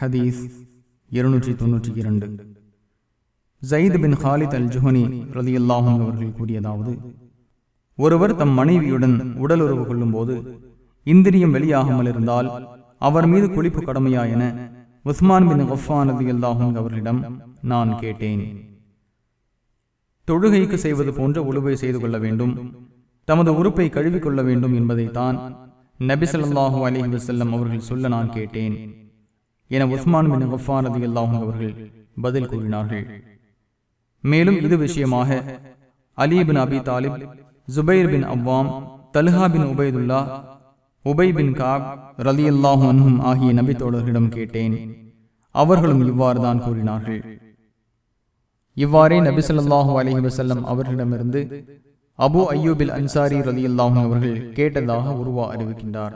ஹதீஸ் இருநூற்றி தொன்னூற்றி இரண்டு. ஜயித் பின் ஹாலித் அல் ஜுஹனி அவர்கள் கூறியதாவது ஒருவர் தம் மனைவியுடன் உடலுறவு கொள்ளும் போது இந்திரியம் வெளியாகாமல் இருந்தால் அவர் மீது குளிப்பு கடமையா என உஸ்மான் பின் கஃபான் ரதியுல்லாஹும் அவர்களிடம் நான் கேட்டேன். தொழுகைக்கு செய்வது போன்ற உழுவை செய்து கொள்ள வேண்டும் தமது உறுப்பை கழுவிக்கொள்ள வேண்டும் என்பதைத்தான் நபி ஸல்லல்லாஹு அலைஹி அவர்கள் சொல்ல நான் கேட்டேன். என உஸ்மான் பின் கஃபான் ரலியல்லாஹு அவர்கள் பதில் கூறினார்கள். மேலும் இது விஷயமாக Ali bin Abi Talib Zubair bin Awwam Talha bin Ubaidullah Ubai bin Kab ரலியல்லாஹு அன்ஹும் ஆகிய நபி தோழர்களிடம் கேட்டேன். அவர்களும் இவ்வாறு தான் கூறினார்கள். இவ்வாறே நபி ஸல்லல்லாஹு அலைஹி வஸல்லம் அவர்களிடமிருந்து அபு ஐயூபில் அன்சாரி ரலி அல்லாஹும் அவர்கள் கேட்டதாக உருவா அறிவிக்கின்றார்.